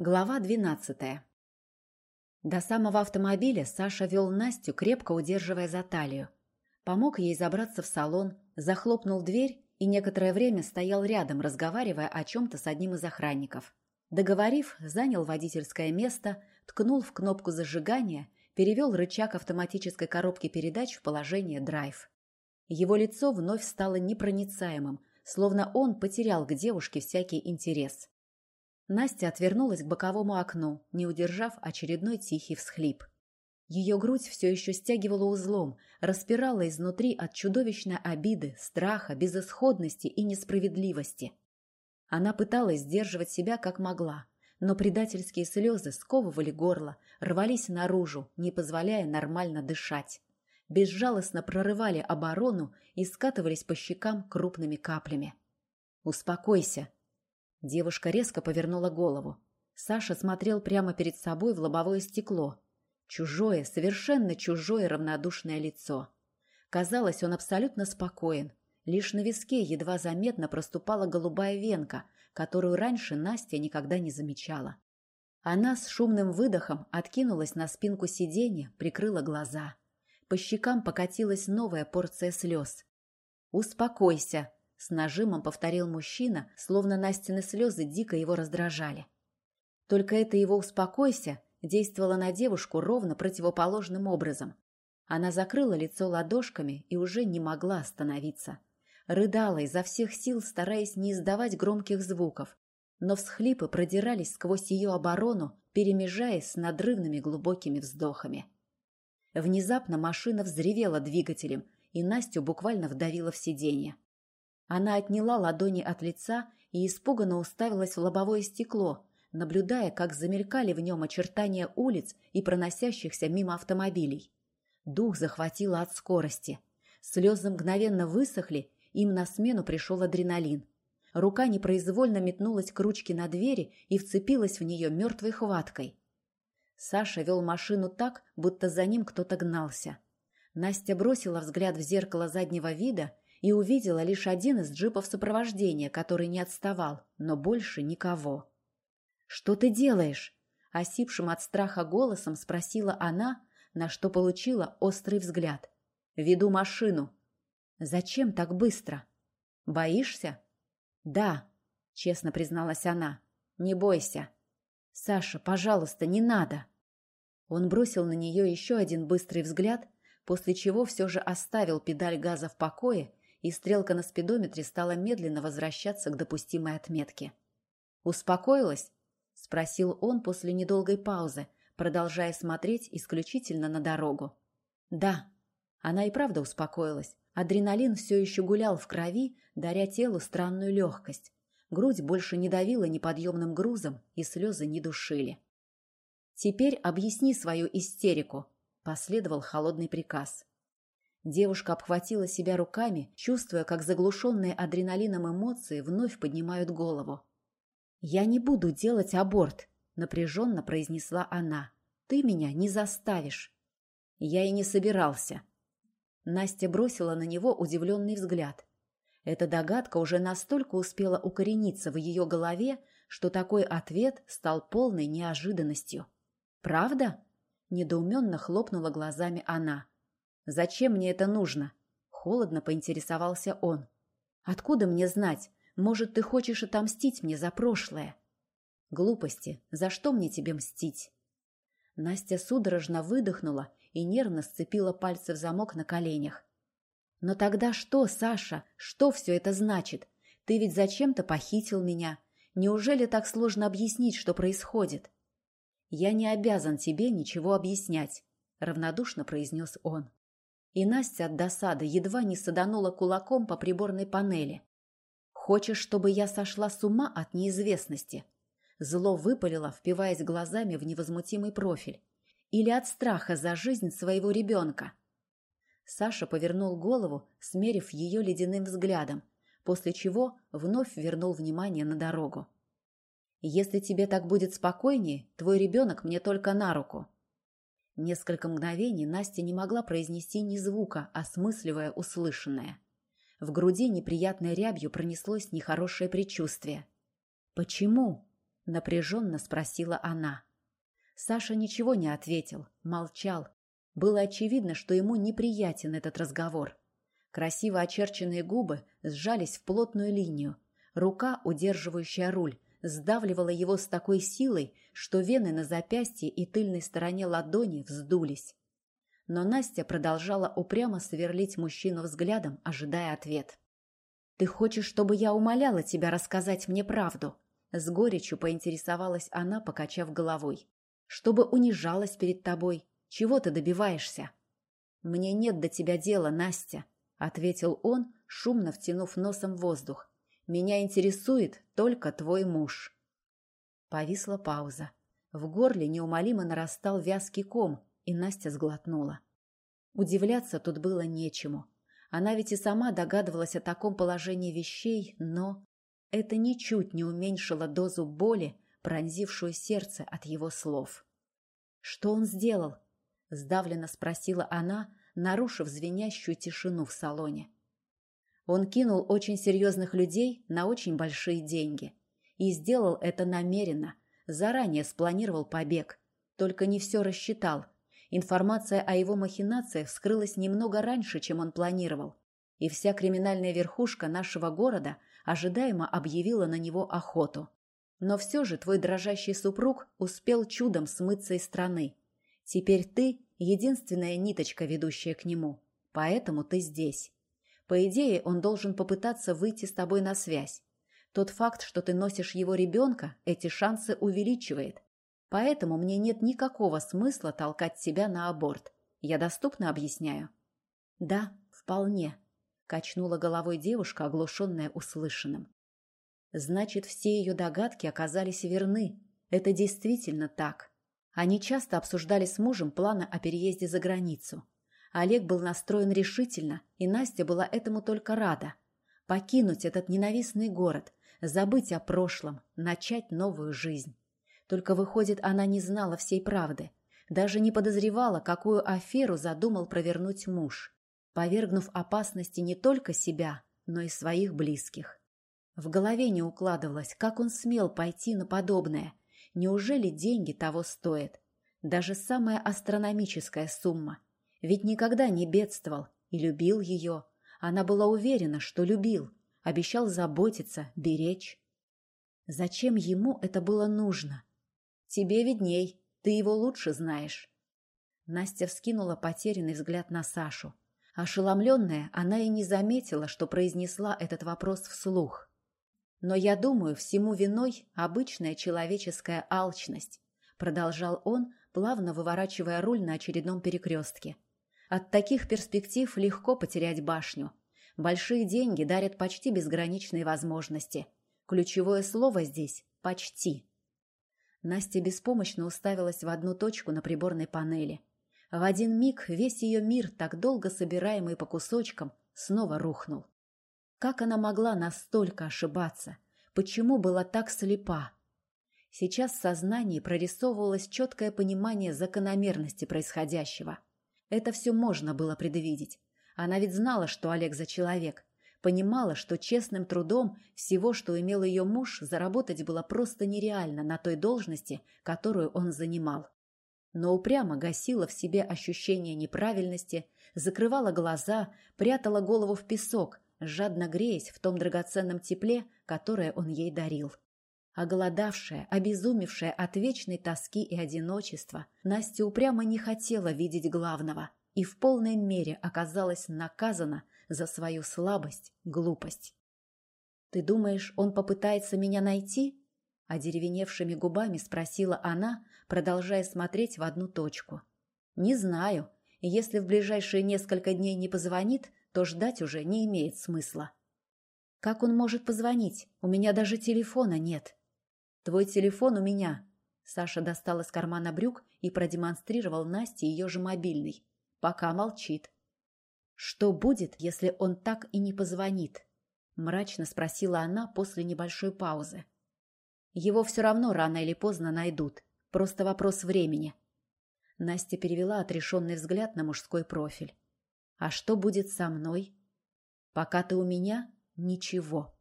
Глава двенадцатая. До самого автомобиля Саша вел Настю, крепко удерживая за талию. Помог ей забраться в салон, захлопнул дверь и некоторое время стоял рядом, разговаривая о чем-то с одним из охранников. Договорив, занял водительское место, ткнул в кнопку зажигания, перевел рычаг автоматической коробки передач в положение драйв. Его лицо вновь стало непроницаемым, словно он потерял к девушке всякий интерес. Настя отвернулась к боковому окну, не удержав очередной тихий всхлип. Ее грудь все еще стягивала узлом, распирала изнутри от чудовищной обиды, страха, безысходности и несправедливости. Она пыталась сдерживать себя как могла, но предательские слезы сковывали горло, рвались наружу, не позволяя нормально дышать. Безжалостно прорывали оборону и скатывались по щекам крупными каплями. «Успокойся», Девушка резко повернула голову. Саша смотрел прямо перед собой в лобовое стекло. Чужое, совершенно чужое равнодушное лицо. Казалось, он абсолютно спокоен. Лишь на виске едва заметно проступала голубая венка, которую раньше Настя никогда не замечала. Она с шумным выдохом откинулась на спинку сиденья, прикрыла глаза. По щекам покатилась новая порция слез. «Успокойся», с нажимом повторил мужчина, словно Настины слезы дико его раздражали. Только это его «успокойся» действовало на девушку ровно противоположным образом. Она закрыла лицо ладошками и уже не могла остановиться. Рыдала изо всех сил, стараясь не издавать громких звуков, но всхлипы продирались сквозь ее оборону, перемежаясь с надрывными глубокими вздохами. Внезапно машина взревела двигателем, и Настю буквально вдавила в сиденье. Она отняла ладони от лица и испуганно уставилась в лобовое стекло, наблюдая, как замелькали в нем очертания улиц и проносящихся мимо автомобилей. Дух захватило от скорости. Слезы мгновенно высохли, им на смену пришел адреналин. Рука непроизвольно метнулась к ручке на двери и вцепилась в нее мертвой хваткой. Саша вел машину так, будто за ним кто-то гнался. Настя бросила взгляд в зеркало заднего вида и увидела лишь один из джипов сопровождения, который не отставал, но больше никого. «Что ты делаешь?» – осипшим от страха голосом спросила она, на что получила острый взгляд. «Веду машину». «Зачем так быстро?» «Боишься?» «Да», – честно призналась она. «Не бойся». «Саша, пожалуйста, не надо». Он бросил на нее еще один быстрый взгляд, после чего все же оставил педаль газа в покое и стрелка на спидометре стала медленно возвращаться к допустимой отметке. «Успокоилась?» – спросил он после недолгой паузы, продолжая смотреть исключительно на дорогу. «Да». Она и правда успокоилась. Адреналин все еще гулял в крови, даря телу странную легкость. Грудь больше не давила неподъемным грузом, и слезы не душили. «Теперь объясни свою истерику», – последовал холодный приказ. Девушка обхватила себя руками, чувствуя, как заглушенные адреналином эмоции вновь поднимают голову. «Я не буду делать аборт», — напряженно произнесла она. «Ты меня не заставишь». Я и не собирался. Настя бросила на него удивленный взгляд. Эта догадка уже настолько успела укорениться в ее голове, что такой ответ стал полной неожиданностью. «Правда?» – недоуменно хлопнула глазами она. Зачем мне это нужно? Холодно поинтересовался он. Откуда мне знать? Может, ты хочешь отомстить мне за прошлое? Глупости. За что мне тебе мстить? Настя судорожно выдохнула и нервно сцепила пальцы в замок на коленях. Но тогда что, Саша? Что все это значит? Ты ведь зачем-то похитил меня. Неужели так сложно объяснить, что происходит? Я не обязан тебе ничего объяснять, равнодушно произнес он и Настя от досады едва не саданула кулаком по приборной панели. «Хочешь, чтобы я сошла с ума от неизвестности?» Зло выпалило, впиваясь глазами в невозмутимый профиль. «Или от страха за жизнь своего ребенка?» Саша повернул голову, смерив ее ледяным взглядом, после чего вновь вернул внимание на дорогу. «Если тебе так будет спокойнее, твой ребенок мне только на руку», Несколько мгновений Настя не могла произнести ни звука, осмысливая услышанное. В груди неприятной рябью пронеслось нехорошее предчувствие. «Почему?» Напряженно спросила она. Саша ничего не ответил, молчал. Было очевидно, что ему неприятен этот разговор. Красиво очерченные губы сжались в плотную линию. Рука, удерживающая руль, сдавливала его с такой силой, что вены на запястье и тыльной стороне ладони вздулись. Но Настя продолжала упрямо сверлить мужчину взглядом, ожидая ответ. «Ты хочешь, чтобы я умоляла тебя рассказать мне правду?» С горечью поинтересовалась она, покачав головой. «Чтобы унижалась перед тобой. Чего ты добиваешься?» «Мне нет до тебя дела, Настя», — ответил он, шумно втянув носом воздух. «Меня интересует только твой муж». Повисла пауза. В горле неумолимо нарастал вязкий ком, и Настя сглотнула. Удивляться тут было нечему. Она ведь и сама догадывалась о таком положении вещей, но это ничуть не уменьшило дозу боли, пронзившую сердце от его слов. «Что он сделал?» — сдавленно спросила она, нарушив звенящую тишину в салоне. Он кинул очень серьезных людей на очень большие деньги. И сделал это намеренно, заранее спланировал побег. Только не все рассчитал — Информация о его махинациях вскрылась немного раньше, чем он планировал, и вся криминальная верхушка нашего города ожидаемо объявила на него охоту. Но все же твой дрожащий супруг успел чудом смыться из страны. Теперь ты — единственная ниточка, ведущая к нему, поэтому ты здесь. По идее, он должен попытаться выйти с тобой на связь. Тот факт, что ты носишь его ребенка, эти шансы увеличивает. Поэтому мне нет никакого смысла толкать себя на аборт. Я доступно объясняю? Да, вполне, качнула головой девушка, оглушенная услышанным. Значит, все ее догадки оказались верны. Это действительно так. Они часто обсуждали с мужем планы о переезде за границу. Олег был настроен решительно, и Настя была этому только рада. Покинуть этот ненавистный город, забыть о прошлом, начать новую жизнь. Только, выходит, она не знала всей правды. Даже не подозревала, какую аферу задумал провернуть муж, повергнув опасности не только себя, но и своих близких. В голове не укладывалось, как он смел пойти на подобное. Неужели деньги того стоят? Даже самая астрономическая сумма. Ведь никогда не бедствовал и любил ее. Она была уверена, что любил. Обещал заботиться, беречь. Зачем ему это было нужно? Тебе видней, ты его лучше знаешь. Настя вскинула потерянный взгляд на Сашу. Ошеломленная, она и не заметила, что произнесла этот вопрос вслух. Но я думаю, всему виной обычная человеческая алчность, продолжал он, плавно выворачивая руль на очередном перекрестке. От таких перспектив легко потерять башню. Большие деньги дарят почти безграничные возможности. Ключевое слово здесь – почти. Настя беспомощно уставилась в одну точку на приборной панели. В один миг весь ее мир, так долго собираемый по кусочкам, снова рухнул. Как она могла настолько ошибаться? Почему была так слепа? Сейчас в сознании прорисовывалось четкое понимание закономерности происходящего. Это все можно было предвидеть. Она ведь знала, что Олег за человек, Понимала, что честным трудом всего, что имел ее муж, заработать было просто нереально на той должности, которую он занимал. Но упрямо гасила в себе ощущение неправильности, закрывала глаза, прятала голову в песок, жадно греясь в том драгоценном тепле, которое он ей дарил. Оголодавшая, обезумевшая от вечной тоски и одиночества, Настя упрямо не хотела видеть главного и в полной мере оказалась наказана за свою слабость, глупость. «Ты думаешь, он попытается меня найти?» Одеревеневшими губами спросила она, продолжая смотреть в одну точку. «Не знаю. Если в ближайшие несколько дней не позвонит, то ждать уже не имеет смысла». «Как он может позвонить? У меня даже телефона нет». «Твой телефон у меня». Саша достал из кармана брюк и продемонстрировал Насте ее же мобильный. Пока молчит. «Что будет, если он так и не позвонит?» – мрачно спросила она после небольшой паузы. «Его все равно рано или поздно найдут. Просто вопрос времени». Настя перевела отрешенный взгляд на мужской профиль. «А что будет со мной?» «Пока ты у меня – ничего».